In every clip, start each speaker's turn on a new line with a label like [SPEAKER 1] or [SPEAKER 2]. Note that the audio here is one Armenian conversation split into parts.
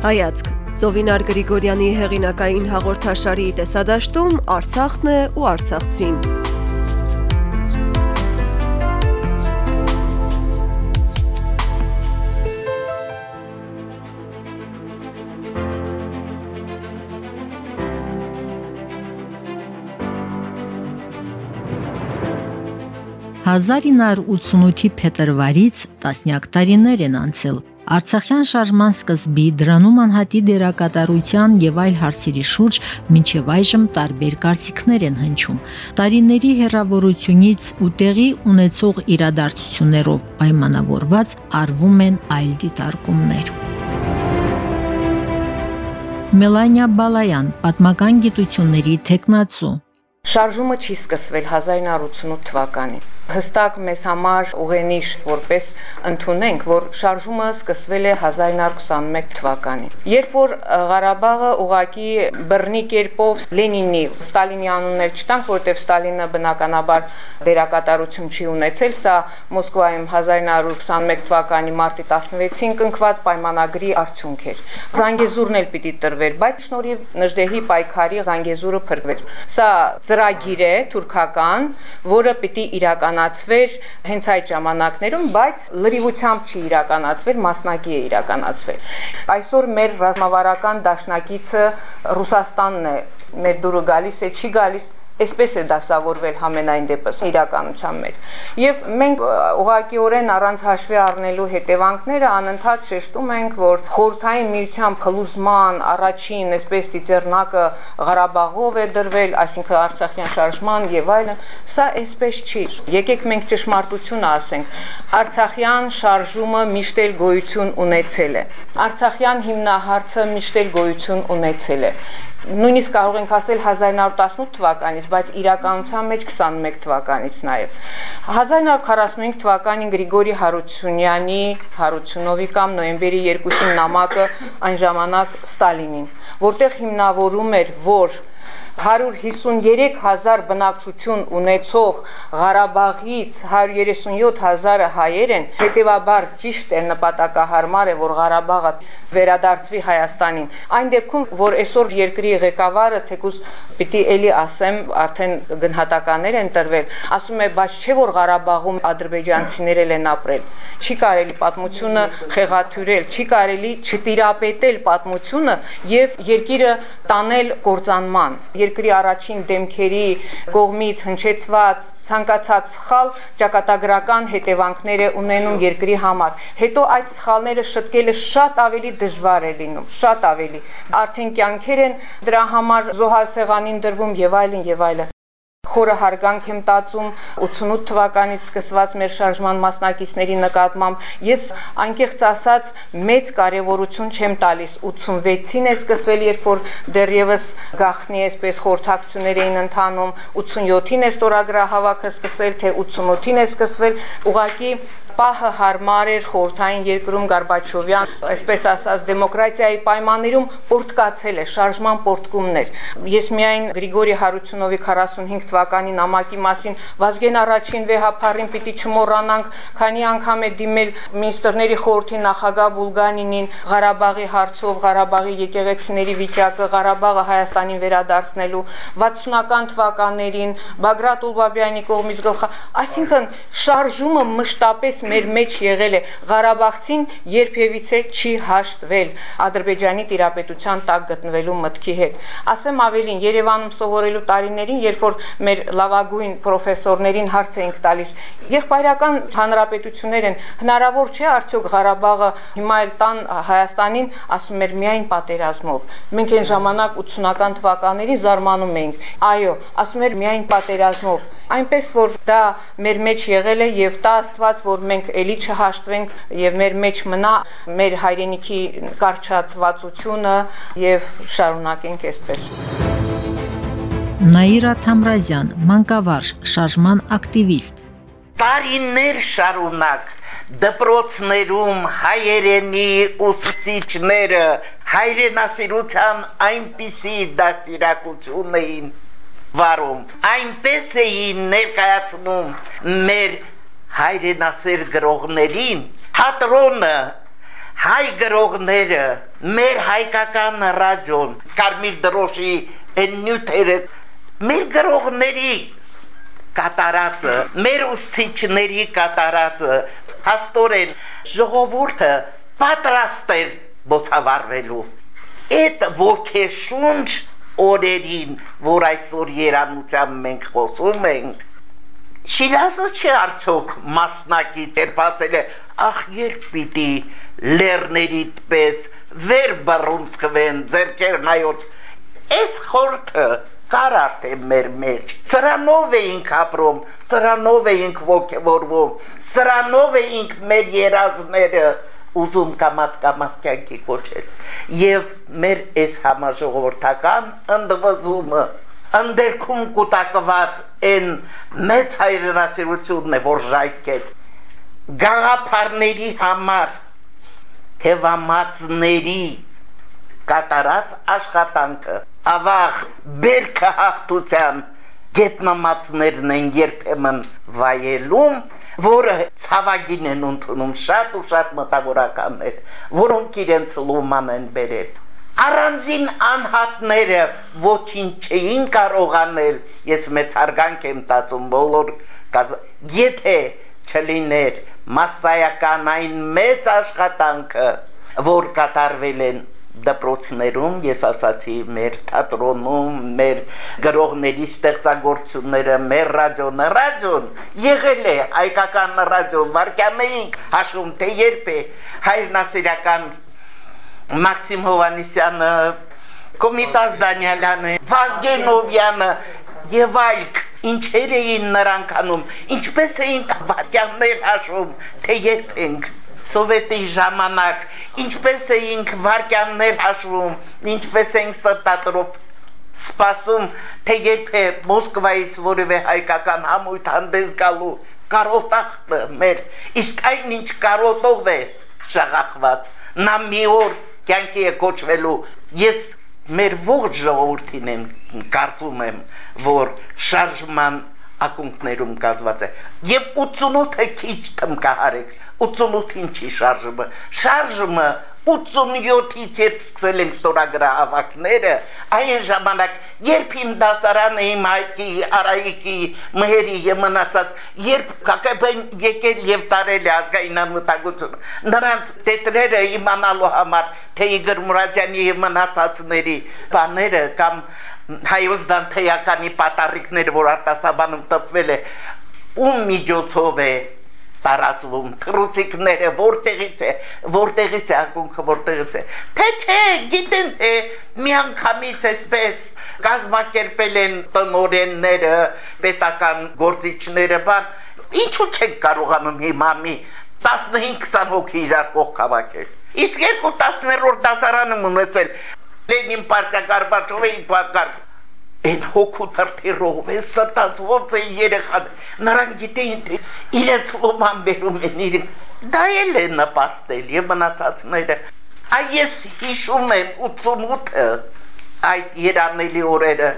[SPEAKER 1] Հայացք. Ծովինար Գրիգորյանի հեղինակային հաղորդաշարի տեսադաշտում Արցախն է ու Արցախցին։
[SPEAKER 2] «1988-ի փետրվարից տասնյակ տարիներ են անցել Արցախյան շարժման սկզբի դրանում անհատի դերակատարության եւ այլ հարցերի շուրջ մինչեւ այժմ տարբեր կարծիքներ են հնչում։ Տարիների հերավորությունից ու տեղի ունեցող իրադարձություններով պայմանավորված արվում են այլ դիտարկումներ։ Մելանիա Բալայան, պատմական գիտությունների տեխնացու
[SPEAKER 3] Շարժումը չի սկսվել 1988 թվականին հստակ մեզ համար ուղենիշ որպես ընդունենք, որ շարժումը սկսվել է 1921 թվականին։ Երբ որ Ղարաբաղը ուղակի բռնի կերպով Լենինի, Ստալինի անուններ չտանք, որտեղ Ստալինը բնականաբար դերակատարություն չի ունեցել, սա Մոսկվայում 1921 թվականի մարտի 16-ին կնքված պայմանագրի արդյունք էր։ Զանգեզուրն էլ պիտի տրվեր, բայց շնորհիվ Նժդեհի պայքարի Զանգեզուրը փրկվեց։ Սա ծրագիր է թուրքական, որը պիտի իրականացվի իրականացվեր հենց այդ ժամանակներում, բայց լրիվությամբ չի իրականացվել, մասնակի է իրականացվել։ Այսօր մեր ռազմավարական դաշնակիցը Ռուսաստանն է, մեր դուրը գալիս է, չի գալիս Այսպես է դասավորվել համենայն դեպս իրականության մեջ։ Եվ մենք ուղղակիորեն առանց հաշվի առնելու հետևանքները անընդհատ շեշտում ենք, որ խորթային միության փլուզման առաջին այսպես դիցերնակը Ղարաբաղով է դրվել, այսինքն Արցախյան շարժման եւ այլն, սա այսպես չի։ Եկեք մենք ճշմարտությունը ասենք։ Արցախյան շարժումը միշտ էլ գոյություն ունեցել է։ Արցախյան հիմնահարցը միշտ էլ գոյություն ունեցել է նույնիսկ կարող ենք ասել 1918 թվականից, բայց իրականության մեջ 21 թվականից նաև։ 1945 թվականին Գրիգորի Հարությունյանի Հարությունովի կամ նոյեմբերի 2-ին նամակը այն ժամանակ Ստալինին, որտեղ հիմնավորում էր, որ 153.000 բնակչություն ունեցող Ղարաբաղից 137.000-ը հայեր են, հետևաբար ճիշտ է նպատակահարմար է, որ Ղարաբաղը վերադարձվի Հայաստանին։ Այն դեպքում, որ այսօր երկրի ղեկավարը թեկուզ պիտի էլի ասեմ, արդեն գնահատականներ են տրվել, ասում է, բայց չէ որ Ղարաբաղում ադրբեջանցիներ են ապրել։ Չի կարելի պատմությունը խեղաթյուրել, չի կարելի չտիրապետել պատմությունը եւ երկիրը տանել կործանման երկրի առաջին դեմքերի կողմից հնչեցված ցանկացած սխալ ճակատագրական հետևանքներ է ունենում երկրի համար։ Հետո այդ սխալները շտկելը շատ ավելի դժվար է լինում, շատ ավելի։ Արդեն կյանքեր են դրա համար զոհասեղանին դրվում եւ այլն եւ այլն խորը հարգանք եմ տածում 88 թվականից սկսված մեր շարժման մասնակիցների նկատմամբ։ Ես անկեղծ ասած մեծ կարևորություն չեմ տալիս 86-ին է սկսվել, երբ որ դեռևս գախնի այսպես խորհրդակցություններ էին ընթանում, 87-ին է ստորագրահավաքը սկսել, թե 88-ին է սկսվել, ուղղակի պահը հարմար էր խորթային երկրում Գարբաչովյան, այսպես ասած, դեմոկրատիայի պայմաններում պորտկացել է շարժման պորտկումներ։ Ես միայն Գրիգորի Հարությունովի 45 թվականի նամակի մասին Վազգեն առաջին վեհապարին պիտի չմոռանանք, քանի անգամ է դիմել մինիստրների խորհրդի նախագահ Բուլգանինին Ղարաբաղի հարցով, Ղարաբաղի եկեղեցիների վիճակը, Ղարաբաղը Հայաստանին վերադարձնելու 60-ական թվականներին Բագրատ Ուլբաբյանի կողմից գլխա, այսինքն շարժումը մշտապես մեր մեջ եղել է Ղարաբաղցին երբևիցե չի հաշտվել Ադրբեջանի տիրապետության տակ գտնվելու մտքի հետ։ Ասեմ ավելին, Երևանում սովորելու տարիներին, երբ որ մեր լավագույն պրոֆեսորներին հարց էինք տալիս, եղբայրական հանրապետություններ են, հնարավոր չէ արդյոք Ղարաբաղը հիմա էլ տան Հայաստանին, ասում էր միայն պատերազմով։ Մենք այն ժամանակ 80-ական թվականներին զարմանում էինք։ Այո, ասում էր միայն պատերազմով այնպես որ դա մեր մեջ եղել է եւ տա Աստված որ մենք ելի չհաշտվենք եւ մեր մեջ մնա մեր հայրենիքի կարճացվածությունը եւ շարունակենք այսպես
[SPEAKER 2] Նաիրա Թամրազյան, մանկավարժ, շարժման ակտիվիստ
[SPEAKER 4] տարիներ շարունակ դպրոցներում հայերենի ուսուցիչները հայրենասիրության այնպիսի դաստիարակություն էին վարում այնպես էին ներկայացնում մեր հայրենասեր գրողներին հատրոնը հայ գրողները մեր հայկական ռադիոն Կարմիր դրոշի այն նյութերը մեր գրողների կատարածը, մեր ուսուցիչների կատարածը հաստորեն ժողովուրդը պատրաստ էր ոցավարվելու։ Այդ ոգեշունչ օրերին, որ այսօր երանությամբ մենք խոսում ենք, Շիրազը չի արդյոք մասնակի տերպասել է, ախ երբ պիտի լերներիդ պես վեր բռում սկվեն ձերքեր նայոց, այս խորթը կար արդեն մեր մեջ, սրանով էինք ապրում, սրանով էինք ոգևորվում, սրանով էինք մեր երազները ուզում կամած կամած կյանքի կոչել եւ մեր այս համաժողովրդական ընդվզումը ընդերքում կուտակված այն մեծ հայրենասիրությունն է որ ժայթքեց գաղափարների համար թևամածների կատարած աշխատանքը ավաղ բերքը հաղթության գետնամածներն են երբեմն վայելում որը ցավագին են ընդունում շատ ու շատ մտավորականներ, որոնք իրենց լուման են բերել։ Առանձին անհատները ոչինչ չէին կարող անել, ես մեծ հարգանք եմ տածում բոլոր եթե չլիներ massայական այն մեծ աշխատանքը, որ կատարվել են դպրոցներում, ես ասացի, մեր թատրոնում, մեր գրողների ստեղծագործությունները, մեր ռադիոն, ռադիոն եղել է հայկական ռադիոն, վարկյանեինք հաշվում, թե երբ է հայրնասիրական Մաքսիմ Հովանիսյանը, Կոմիտաս Դանյալյանը, Վազգենովյանը եւ այլք ինչեր էին նրանք անում, ինչպես էին վարկյաններ հաշվում, թե երբ ենք սովետի ժամանակ ինչպես էինք վարկյաններ հաշվում, ինչպես էինք սրտատրոպ սպասում, թե երբ է Մոսկվայից որևէ հայկական համույթ հանդես գալու կարոտախտը մեր, իսկ այն ինչ կարոտով է շաղախված, նա մի օր կյանքի է կոչվելու, ես մեր ողջ ժողովրդին եմ կարծում եմ, որ շարժման ակունքներում կազմված է եւ 88-ը քիչ թմկահարեք 88-ին չի շարժումը շարժումը 87-ից երբ սկսել ենք ստորագրահավաքները, այն ժամանակ, երբ իմ դասարանը իմ հայկի, արայիկի, մհերի եմ մնացած, երբ կակեպեն եկել եւ տարել է ազգային անվտանգությունը, նրանց տետրերը իմանալու համար, թե Իգոր Մուրադյանի եւ մնացածների բաները կամ հայոց դանթեյականի պատարիկները, որ արտասաբանում տպվել է, ում միջոցով է տարածվում թրուցիկները որտեղից է որտեղից է ակունքը որտեղից է թե չէ գիտեն թե միանգամից այսպես կազմակերպել են տնորենները պետական գործիչները բան ինչու չեն կարողանում հիմա մի 15-20 հոգի իրար կողք հավաքել իսկ երկու 10-րդ դասարանում ունեցել Լենին պարտիա Գարբաչովի պատկար Այն հոգու թրթիրով է ոնց է երեխան նրանք գիտեին թե իրենց ոման բերում են իրեն դա էլ է նպաստել եւ մնացածները այ ես հիշում եմ 88-ը այդ երանելի օրերը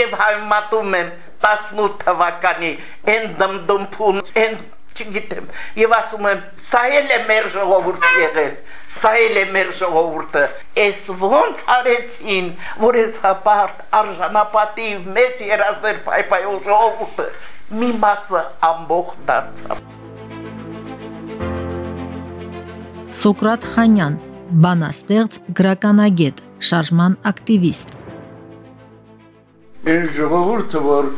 [SPEAKER 4] եւ հայմատում եմ 18 թվականի այն դմդմփուն այն չգիտեմ եւ ասում եմ սա էլ է մեր ժողովուրդը եղել սա էլ է մեր ժողովուրդը այս ոնց արեցին որ այս հապարտ արժանապատիվ մեծ երազներ փայփայող ժողովուրդը մի մասը ամբողջ դարձավ
[SPEAKER 2] Սոկրատ Խանյան բանաստեղծ գրականագետ շարժման ակտիվիստ
[SPEAKER 5] Այն ժողովուրդը որ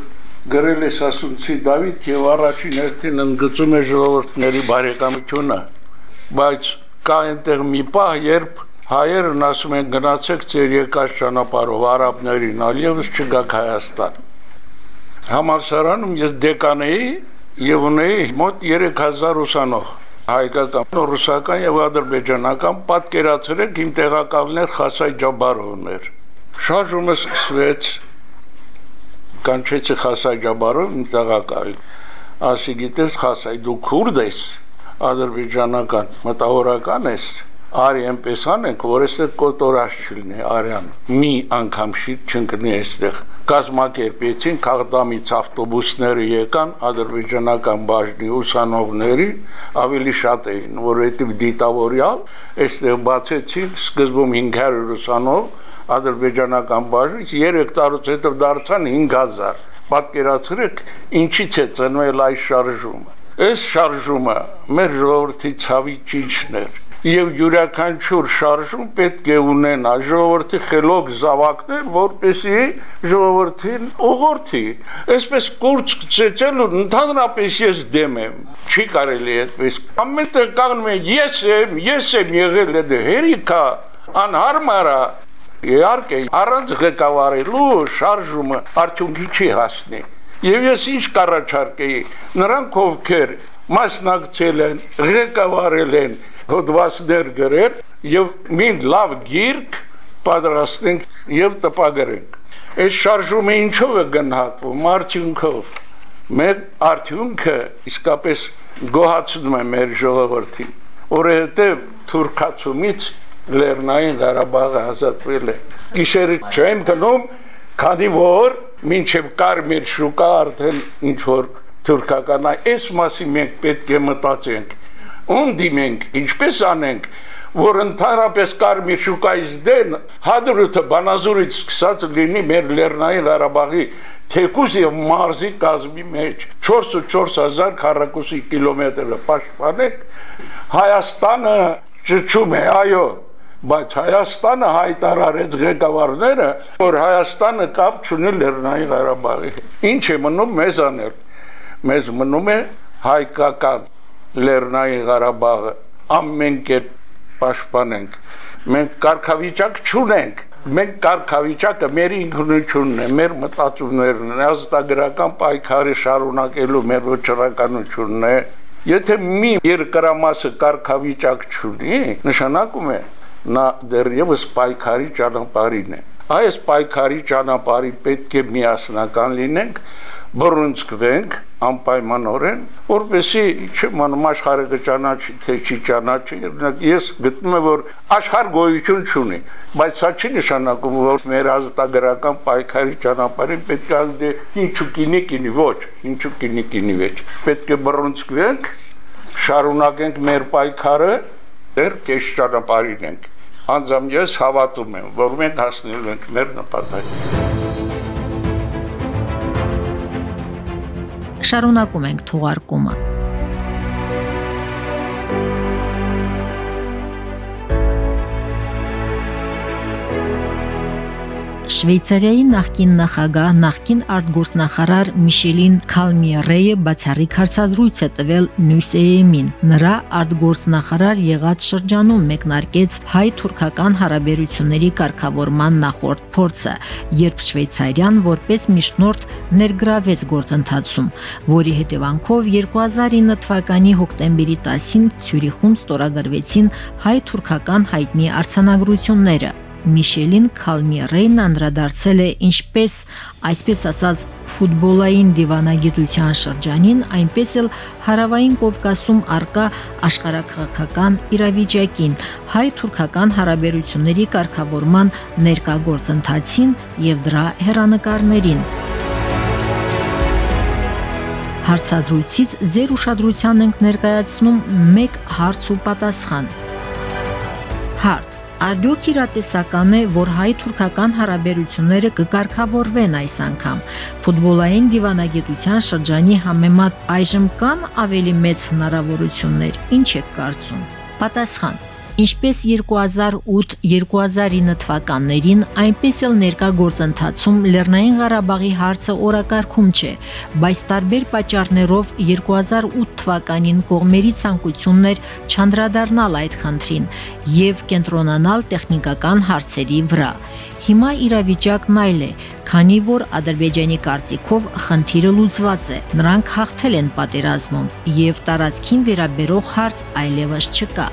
[SPEAKER 5] գրել է Սասունցի Դավիթ եւ առաջին հերթին ընդգծում է ժողովրդների բարեկամությունը, բայց կա այնտեղ մի պահ, երբ հայերն ասում են գնացեք ձեր եկած ճանապարհով արաբներին, այլևս չգաք Հայաստան։ Համալսարանում ես դեկան էի եւ ունեի մոտ 3000 ուսանող հայկական, ռուսական եւ ադրբեջանական պատկերացրեք իմ տեղակալներ Խասայ Ջաբարովներ։ Շարժումը սկսվեց կանչեցի Խասայ Ջաբարով իմ տեղակալ։ Ասի գիտես Խասայ դու քուրդ ես, ադրբեջանական մտավորական ես, արի այնպես անենք, որ այստեղ կոտորած չլինի արյան։ Մի անգամ շիտ չընկնի այստեղ։ Կազմակերպեցին քաղդամից ավտոբուսները եկան ադրբեջանական բաժնի ուսանողների, ավելի շատ էին, որովհետև դիտավորյալ այստեղ բացեցին սկզբում 500 ուսանող ադրբեջանական բաժնից 3 տարուց հետո դարձան 5000 պատկերացրեք ինչից է ծնվել այս շարժումը այս շարժումը մեր ժողովրդի ցավի ճիճն էր եւ յուրաքանչյուր շարժում պետք է ունենա ժողովրդի խելոք զավակներ, որպեսի ժողովրդին ուղղորդի։ Այսպես կուրց ծեծելու ընդհանրապես ես դեմ եմ։ Չի կարելի այդպես։ Ամենտեղ կանգնում են ես եմ, ես եմ եղել այդ հերիքա անհարմարա Իհարկե, առանց ղեկավարելու շարժումը արդյունքի չի հասնի։ Եվ ես ինչ կառաջարկեի, նրանք ովքեր մասնակցել են, ղեկավարել են, հոդվածներ գրել եւ մին լավ գիրք պատրաստենք եւ տպագրենք։ Այս շարժումը ինչով է գնահատվում արդյունքով։ Մեր արդյունքը իսկապես գոհացնում է մեր ժողովրդին, որովհետեւ թուրքացումից Լեռնային Ղարաբաղը ազատվել է։ Գիշերը չեմ գնում, քանի որ մինչև կարմիր շուկա արդեն ինչ որ թուրքական այս մասի մենք պետք է մտածենք ում դիմենք, ինչպես անենք, որ ընդհանրապես կարմիր շուկայից դեն հադրութը բանազուրից սկսած լինի մեր Լեռնային Ղարաբաղի թեկուզ եւ մարզի կազմի մեջ 44000 քառակուսի կիլոմետրը պաշտպանեք Հայաստանը ճճում է այո բայց Հայաստանը հայտարարեց ղեկավարները որ Հայաստանը կապ չունի Լեռնային Ղարաբաղի ինչ է մնում մեզ անել մեզ մնում է հայկական Լեռնային Ղարաբաղը ամեն կերպ պաշտպանենք։ Մենք կարգավիճակ չունենք։ Մենք կարգավիճակը մեր ինքնությունն է, մեր մտածումներն են, ազգագրական պայքարի շարունակելու մեր վճռականությունն է։ Եթե մի երկրամասը կարգավիճակ չունի, նշանակում է նա դեռևս պայքարի ճանապարհին է։ Այս պայքարի ճանապարհի պետք է միասնական լինենք, բռունցքվենք անպայմանորեն, որպեսի չմանում աշխարհը կճանաչի, թե չի ճանաչի, ես գտնում եմ, որ աշխարհ գոյություն չունի, բայց սա չի նշանակում, որ մեր ազատագրական պայքարի ճանապարհին պետք է ինչու կինի կինի ոչ, ինչու կինի կինի ոչ։ Պետք է բռունցքվենք, շարունակենք մեր պայքարը, դեռ կես ճանապարհին ենք։ Անձամ ես հավատում եմ, որ մենք հասնելու ենք մեր նպատակին։
[SPEAKER 2] շարունակում ենք թողարկումը։ Շվեյցարիայի նախկին նախագահ, նախկին արտգործնախարար Միշելին Քալմիերեյը բացառիկ հարցազրույց է տվել Նյուսեեմին։ Նրա արտգործնախարար եղած շրջանում մեկնարկեց հայ-թուրքական հարաբերությունների կարգավորման նախորդ փորձը, երբ Շվեյցարիան որպես միջնորդ ներգրավեց գործընթացում, որի հետևանքով 2009 թվականի հոկտեմբերի 10-ին Ցյուրիխում ստորագրվեցին հայ-թուրքական հայտնի արձանագրությունները։ Միշելին Քալմիերեյն անդրադարձել է ինչպես, այսպես ասած, ֆուտբոլային դիվանագիտության շրջանին, այնպես էլ հարավային Կովկասում արկա աշխարհակղական իրավիճակին, հայ-թուրքական հարաբերությունների կարգավորման ներկա գործընթացին եւ դրա հերանեկարներին։ Հարցազրույցից ձեր ուշադրության ենք ներկայացնում մեկ հարց ու պատասխան։ Հարց Արդյոք իրատեսական է, որ հայ-թուրքական հարաբերությունները կկարգավորվեն այս անգամ։ Ֆուտբոլային դիվանագիտության շրջանի համեմատ այժմ կան ավելի մեծ հնարավորություններ։ Ինչ եք կարծում։ Պատասխան. Ինչպես 2008-2009 թվականներին, այնպես էլ ներկա գործընթացում Լեռնային Ղարաբաղի հարցը օրակարգում չէ, բայց տարբեր պատճառներով 2008 թվականին կողմերի ցանկություններ չանդրադառնալ այդ խնդրին եւ կենտրոնանալ տեխնիկական հարցերի վրա։ Հիմա իրավիճակն այլ է, քանի որ Ադրբեջանի կարծիքով խնդիրը լուծված է։ Նրանք հաղթել են պատերազմում եւ տարածքին վերաբերող հարց այլևս չկա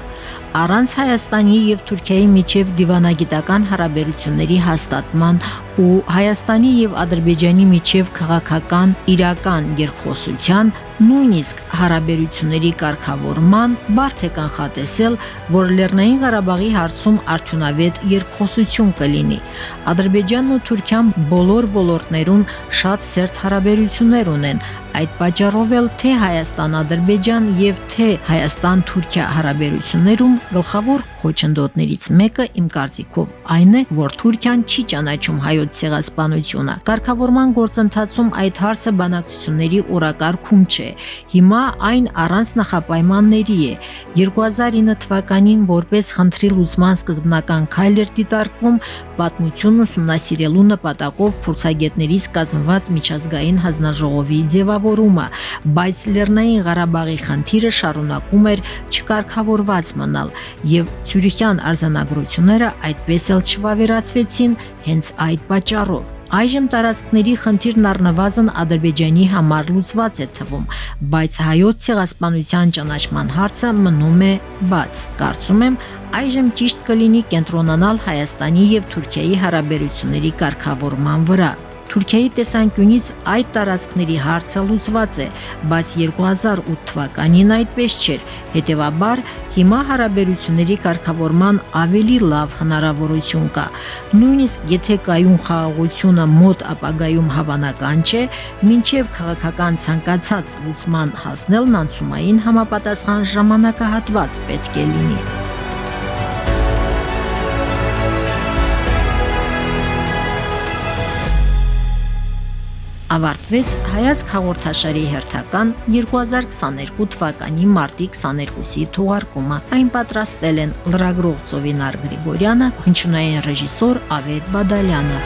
[SPEAKER 2] առանց Հայաստանի եւ Թուրքիայի միջև դիվանագիտական հարաբերությունների հաստատման ու Հայաստանի եւ Ադրբեջանի միջև քաղաքական իրական երկխոսության Նույնիսկ հարաբերությունների կարգավորման բարդ է կանխատեսել, որ Լեռնային Ղարաբաղի հարցում արդյունավետ երկխոսություն կլինի։ Ադրբեջանն ու Թուրքիան բոլոր ոլորտներում շատ սերտ հարաբերություններ ունեն, Այդ պատճառով էլ թե Հայաստան-Ադրբեջան եւ թե Հայաստան-Թուրքիա հարաբերություններում գլխավոր խոչընդոտներից մեկը իմ կարծիքով այն է, որ Թուրքիան չի ճանաչում հայոց ցեղասպանությունը։ Կարգավորման գործընթացում այդ հարցը բանակցությունների օրակարգում չէ։ Հիմա այն առանց նախապայմանների է։ 2009 թվականին որպես խնդրի լուծման սկզբնական քայլ էր դիտարկվում պատմությունն ուսումնասիրելու նպատակով փորձագետներից կազմված միջազգային հանձնաժողովի ձևավորումը, բայց Լեռնային Ղարաբաղի խնդիրը շարունակում էր չկարգավորված մնալ եւ Ցյուրիխյան արձանագրությունները այդպես էլ չվավերացվեցին հենց այդ պատճառով։ Այժմ տարածքների խնդիրն առնվազն Ադրբեջանի համար լուծված է թվում, բայց հայոց ցեղասպանության ճանաչման հարցը մնում է բաց։ Կարծում եմ, այժմ ճիշտ կլինի կենտրոնանալ Հայաստանի եւ Թուրքիայի հարաբերությունների կարգավորման վրա։ Թուրքիայի տեսանկյունից այդ տարածքների հարցը լուծված է, բայց 2008 թվականին այդպես չէր։ Հետևաբար հիմա հարաբերությունների կարգավորման ավելի լավ հնարավորություն կա։ Նույնիսկ եթե կայուն խաղաղությունը մոտ ապագայում հավանական չէ, մինչև քաղաքական ցանկացած լուծման հասնելն անցումային համապատասխան ժամանակահատված պետք է լինի։ ավարտվեց հայացք հաղորդաշարի հերթական 2022 թվականի մարտի 22-ի թողարկումը։ Այն պատրաստել են լրագրող Ծովինար Գրիգորյանը, հնչյունային ռեժիսոր Ավետ Բադալյանը։